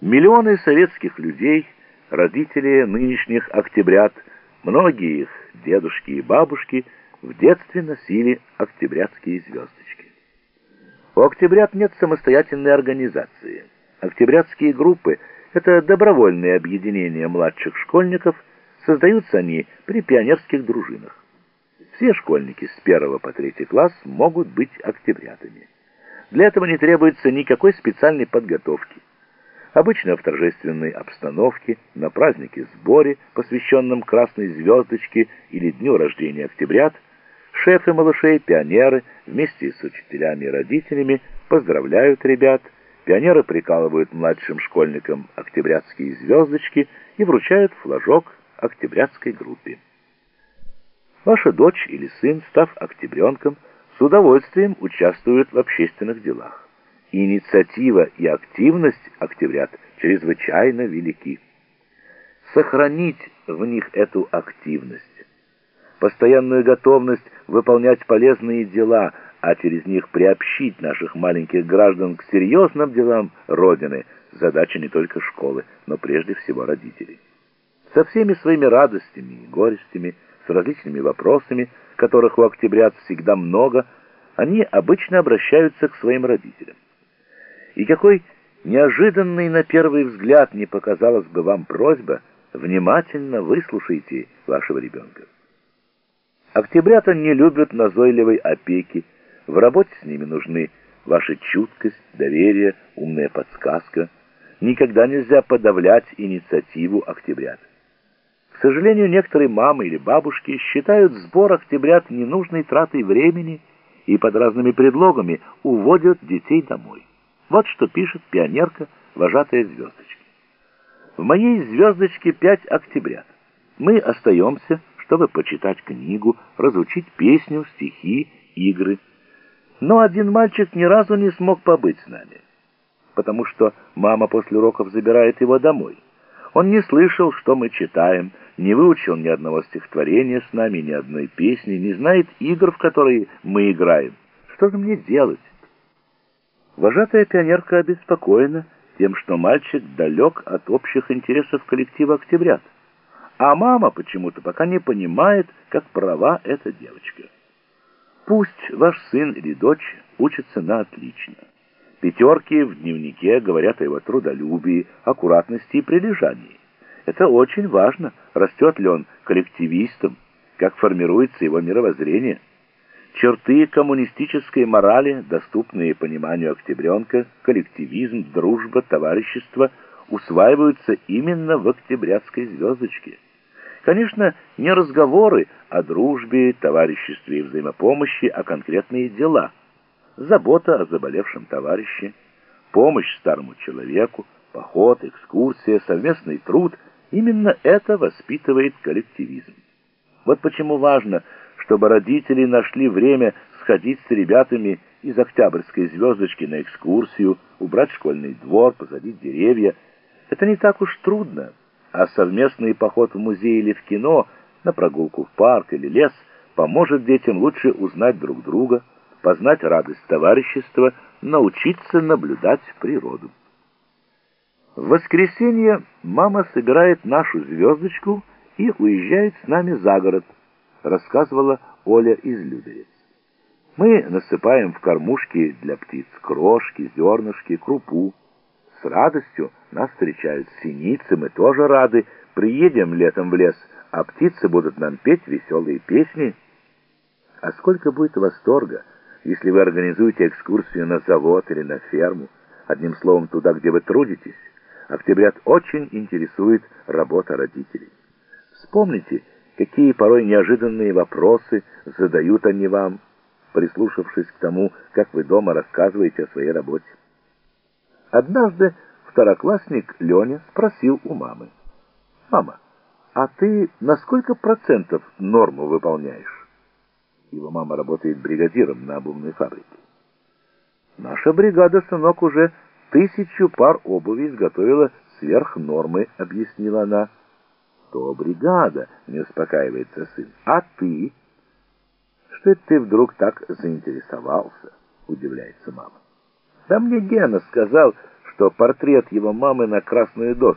Миллионы советских людей, родители нынешних октябрят, многие их дедушки и бабушки в детстве носили октябрятские звездочки. У октябрят нет самостоятельной организации. Октябрятские группы – это добровольные объединения младших школьников, создаются они при пионерских дружинах. Все школьники с 1 по 3 класс могут быть октябрятами. Для этого не требуется никакой специальной подготовки. Обычно в торжественной обстановке, на празднике-сборе, посвященном Красной Звездочке или Дню рождения октябрят, шефы малышей, пионеры, вместе с учителями и родителями поздравляют ребят, пионеры прикалывают младшим школьникам октябрятские звездочки и вручают флажок октябрятской группе. Ваша дочь или сын, став октябренком, с удовольствием участвуют в общественных делах. Инициатива и активность октябрят чрезвычайно велики. Сохранить в них эту активность, постоянную готовность выполнять полезные дела, а через них приобщить наших маленьких граждан к серьезным делам Родины, задача не только школы, но прежде всего родителей. Со всеми своими радостями и горестями, с различными вопросами, которых у октябрят всегда много, они обычно обращаются к своим родителям. И какой неожиданной на первый взгляд не показалась бы вам просьба, внимательно выслушайте вашего ребенка. Октябрята не любят назойливой опеки, в работе с ними нужны ваша чуткость, доверие, умная подсказка. Никогда нельзя подавлять инициативу октябрят. К сожалению, некоторые мамы или бабушки считают сбор октябрят ненужной тратой времени и под разными предлогами уводят детей домой. Вот что пишет пионерка, вожатая звездочки. В моей звездочке 5 октябрят. Мы остаемся, чтобы почитать книгу, разучить песню, стихи, игры. Но один мальчик ни разу не смог побыть с нами, потому что мама после уроков забирает его домой. Он не слышал, что мы читаем, не выучил ни одного стихотворения с нами, ни одной песни, не знает игр, в которые мы играем. Что же мне делать? Вожатая пионерка обеспокоена тем, что мальчик далек от общих интересов коллектива «Октябрят». А мама почему-то пока не понимает, как права эта девочка. Пусть ваш сын или дочь учатся на отлично. Пятерки в дневнике говорят о его трудолюбии, аккуратности и прилежании. Это очень важно, растет ли он коллективистом, как формируется его мировоззрение. Черты коммунистической морали, доступные пониманию октябренка, коллективизм, дружба, товарищество, усваиваются именно в октябрятской звездочке. Конечно, не разговоры о дружбе, товариществе и взаимопомощи, а конкретные дела. Забота о заболевшем товарище, помощь старому человеку, поход, экскурсия, совместный труд – Именно это воспитывает коллективизм. Вот почему важно, чтобы родители нашли время сходить с ребятами из Октябрьской звездочки на экскурсию, убрать школьный двор, посадить деревья. Это не так уж трудно, а совместный поход в музей или в кино, на прогулку в парк или лес поможет детям лучше узнать друг друга, познать радость товарищества, научиться наблюдать природу. В воскресенье мама собирает нашу звездочку и уезжает с нами за город, рассказывала Оля из Люберец. Мы насыпаем в кормушки для птиц крошки, зернышки, крупу. С радостью нас встречают синицы, мы тоже рады. Приедем летом в лес, а птицы будут нам петь веселые песни. А сколько будет восторга, если вы организуете экскурсию на завод или на ферму, одним словом, туда, где вы трудитесь. Октябрят очень интересует работа родителей. Вспомните, какие порой неожиданные вопросы задают они вам, прислушавшись к тому, как вы дома рассказываете о своей работе. Однажды второклассник Леня спросил у мамы, «Мама, а ты на сколько процентов норму выполняешь?» Его мама работает бригадиром на обувной фабрике. «Наша бригада, сынок, уже Тысячу пар обуви изготовила сверх нормы, объяснила она. То бригада, не успокаивается сын. А ты? Что ты вдруг так заинтересовался? Удивляется мама. Да мне Гена сказал, что портрет его мамы на красную доску